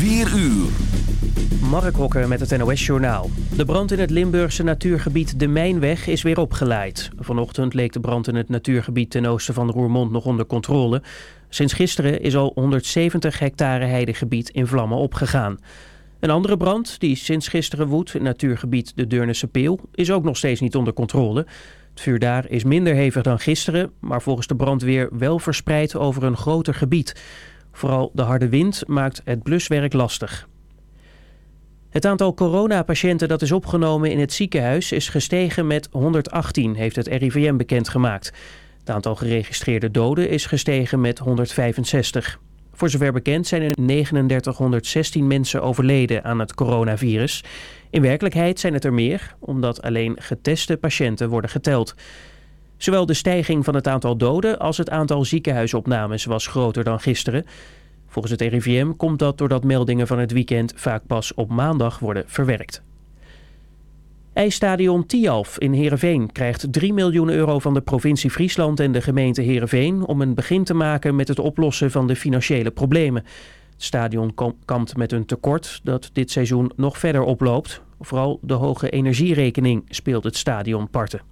4 uur. Mark Hokker met het NOS Journaal. De brand in het Limburgse natuurgebied De Mijnweg is weer opgeleid. Vanochtend leek de brand in het natuurgebied ten oosten van Roermond nog onder controle. Sinds gisteren is al 170 hectare heidegebied in vlammen opgegaan. Een andere brand, die sinds gisteren woedt in natuurgebied de Deurnense Peel, is ook nog steeds niet onder controle. Het vuur daar is minder hevig dan gisteren, maar volgens de brandweer wel verspreid over een groter gebied. Vooral de harde wind maakt het bluswerk lastig. Het aantal coronapatiënten dat is opgenomen in het ziekenhuis is gestegen met 118, heeft het RIVM bekendgemaakt. Het aantal geregistreerde doden is gestegen met 165. Voor zover bekend zijn er 3916 mensen overleden aan het coronavirus. In werkelijkheid zijn het er meer, omdat alleen geteste patiënten worden geteld. Zowel de stijging van het aantal doden als het aantal ziekenhuisopnames was groter dan gisteren. Volgens het RIVM komt dat doordat meldingen van het weekend vaak pas op maandag worden verwerkt. IJsstadion Tialf in Heerenveen krijgt 3 miljoen euro van de provincie Friesland en de gemeente Heerenveen om een begin te maken met het oplossen van de financiële problemen. Het stadion kampt met een tekort dat dit seizoen nog verder oploopt. Vooral de hoge energierekening speelt het stadion parten.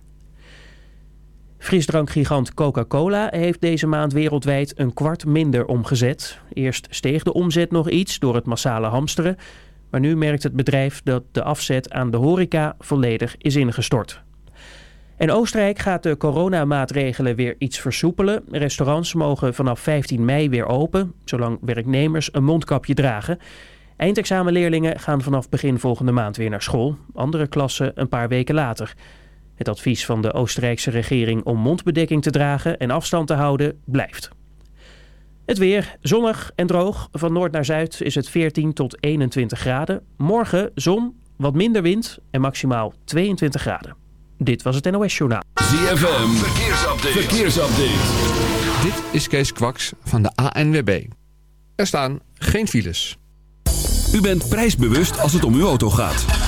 Frisdrankgigant Coca-Cola heeft deze maand wereldwijd een kwart minder omgezet. Eerst steeg de omzet nog iets door het massale hamsteren. Maar nu merkt het bedrijf dat de afzet aan de horeca volledig is ingestort. En Oostenrijk gaat de coronamaatregelen weer iets versoepelen. Restaurants mogen vanaf 15 mei weer open, zolang werknemers een mondkapje dragen. Eindexamenleerlingen gaan vanaf begin volgende maand weer naar school. Andere klassen een paar weken later. Het advies van de Oostenrijkse regering om mondbedekking te dragen en afstand te houden blijft. Het weer zonnig en droog. Van noord naar zuid is het 14 tot 21 graden. Morgen zon, wat minder wind en maximaal 22 graden. Dit was het NOS Journaal. ZFM, verkeersupdate. verkeersupdate. Dit is Kees Kwaks van de ANWB. Er staan geen files. U bent prijsbewust als het om uw auto gaat.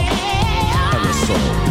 soul.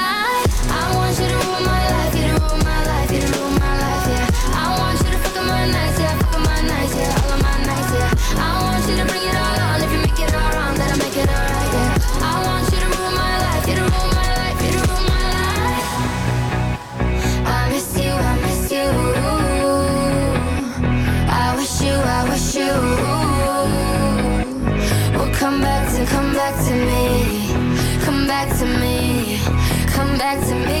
back to me.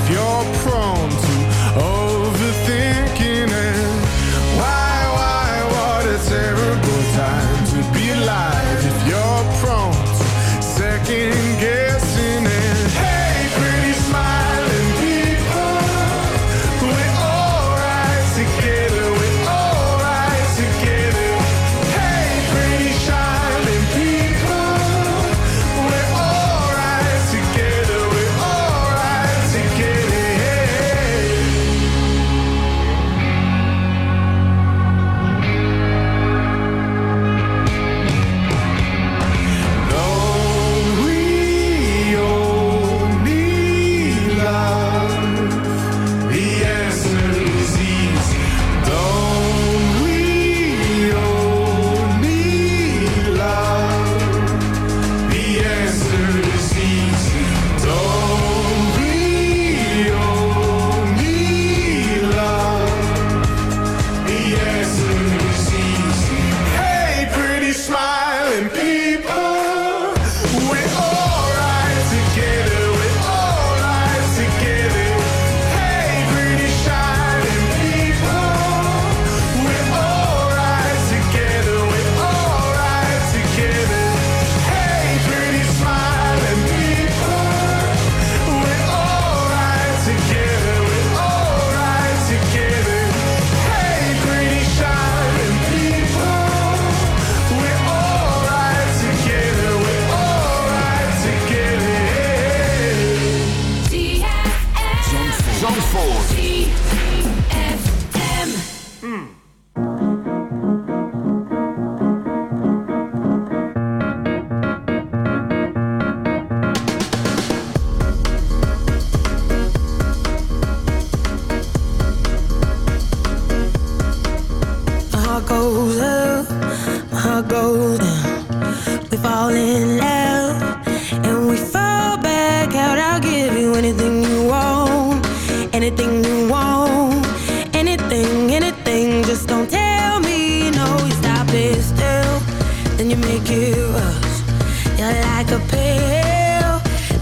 a pill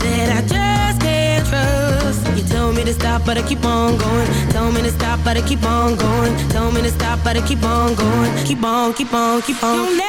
that I just can't trust. You tell me to stop, but I keep on going. Tell me to stop, but I keep on going. Tell me to stop, but I keep on going. Keep on, keep on, keep on.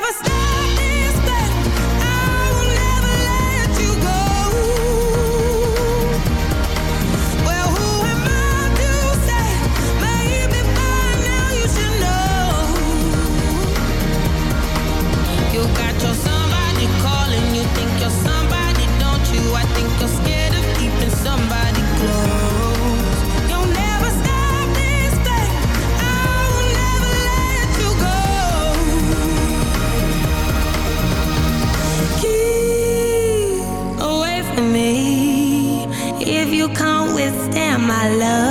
My love.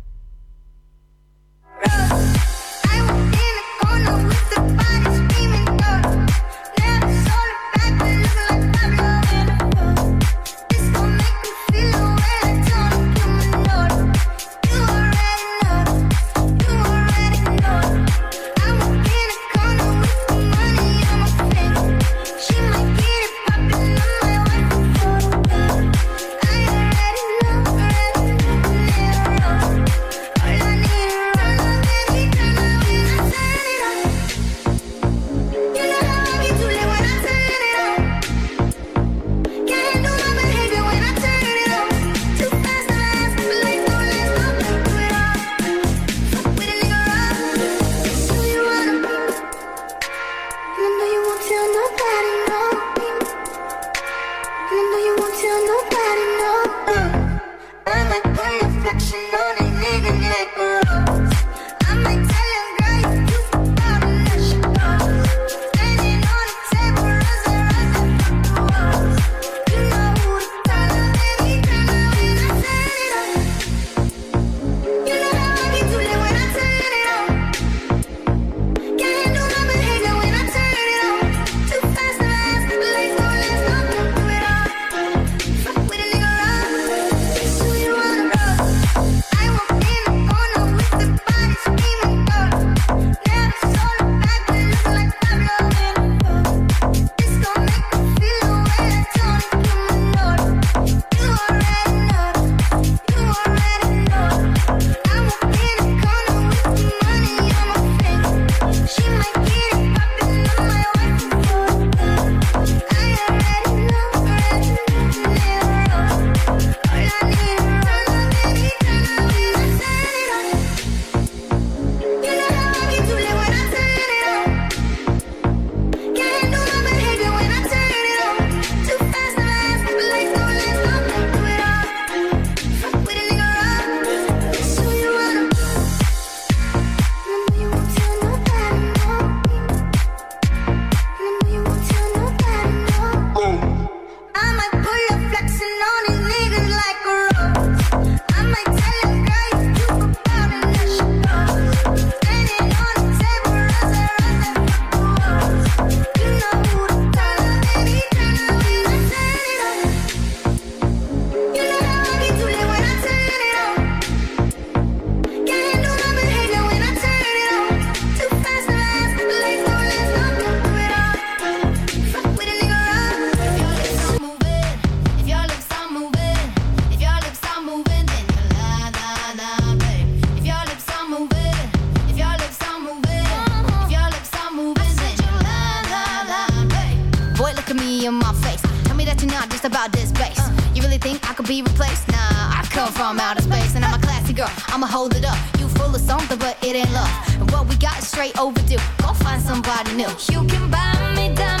but it ain't love. And what we got is straight overdue. Go find somebody new. You can buy me diamonds.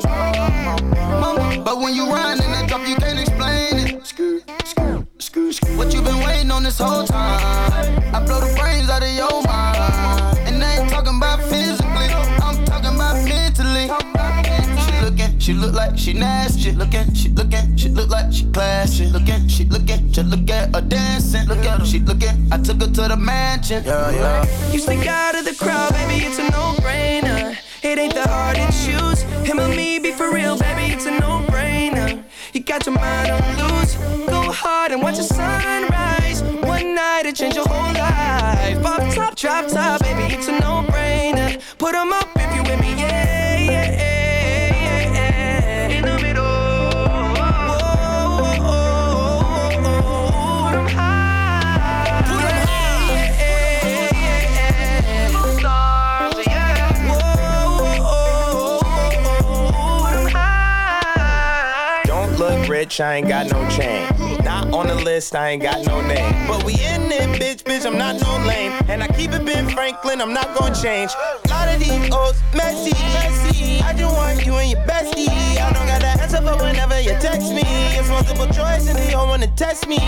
But when you run in that drop, you can't explain it. What you been waiting on this whole time? I blow the brains out of your mind. And I ain't talking about physically, I'm talking about mentally. She looking, she look like she nasty. Looking, she looking, she look like she classy. Looking, she looking, just look at her dancing. Look at her, she looking. I took her to the mansion. Yeah, yeah. You stick out of the crowd, baby, it's a no-brainer. It ain't that hard to choose. Him or me, be for real, baby, it's a no-brainer. You got your mind on loose. Go hard and watch the sunrise. One night, it change your whole life. Pop top, drop top, baby, it's a no-brainer. Put 'em up rich, I ain't got no chain. Not on the list, I ain't got no name. But we in it, bitch, bitch, I'm not no lame. And I keep it Ben Franklin, I'm not gonna change. A lot of these old messy, messy. I just want you and your bestie. The for whenever you text me. It's multiple choice and they don't wanna test me.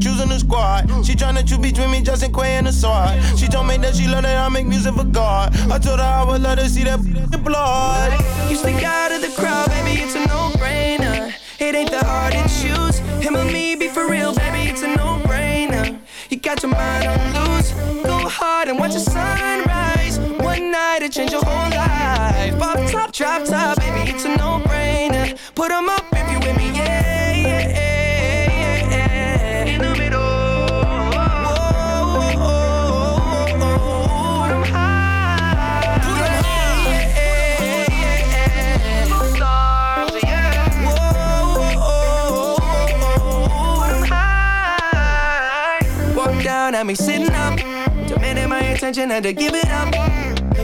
Choosing the squad. She tryna choose between me, Justin Quay and the sword. She told me that she love that I make music for God. I told her I would love to see that blood. You stick out of the crowd, baby, it's a no-brainer. It ain't that hard to choose. Him or me, be for real, baby, it's a no-brainer. You got your mind on loose. Go hard and watch the sunrise. One night, it change your whole life. Drop top, baby, it's a no-brainer. Put 'em up if you with me, yeah, yeah, yeah, yeah. In the middle. Whoa, oh, oh, oh, put 'em high. Put 'em high. Stars, yeah. Whoa, oh, oh, put 'em high. Walk down at me sitting up, demanding my attention and to give it up.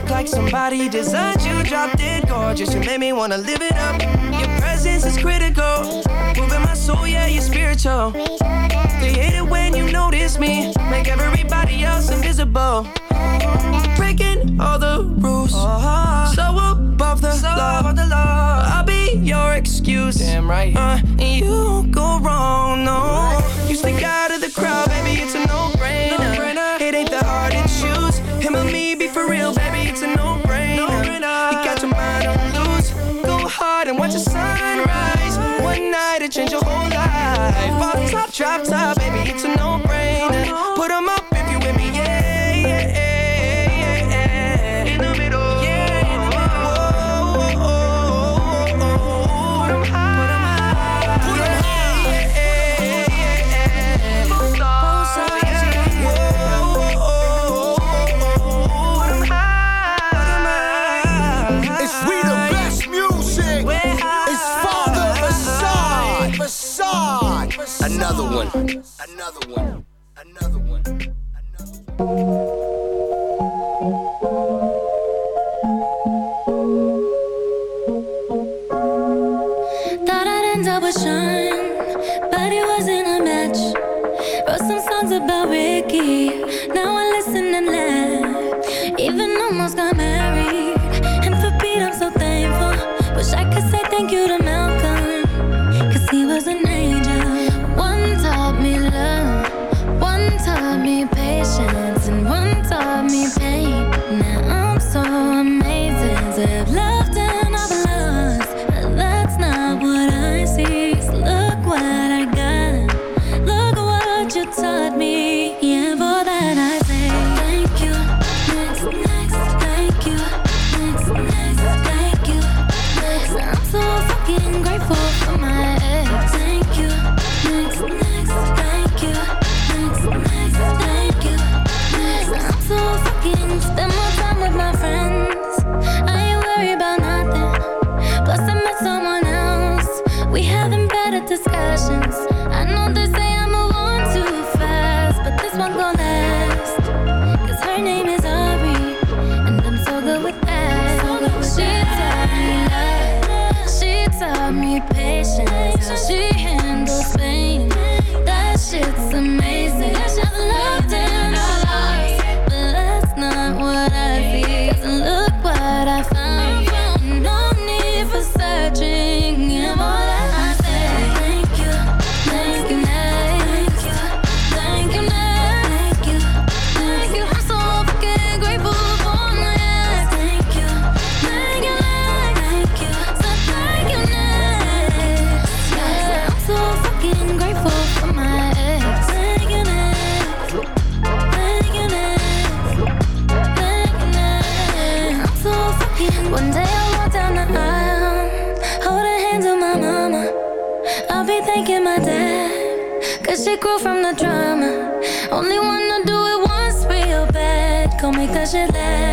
Look like somebody designed you, dropped it gorgeous. You made me wanna live it up. Your presence is critical, moving my soul, yeah, you're spiritual. They hate it when you notice me, make everybody else invisible. Breaking all the rules, so above the, law. I'll be your excuse, damn right. Uh, and you go wrong, no. You stick out of the crowd, baby, it's a no-brainer. For real, baby, it's a no-brainer. You got your mind on loose. Go hard and watch the sunrise. One night, it change your whole life. Pop top, drop top, baby, it's a no-brainer. Put 'em up summer Only wanna do it once real bad. Go make that shit last.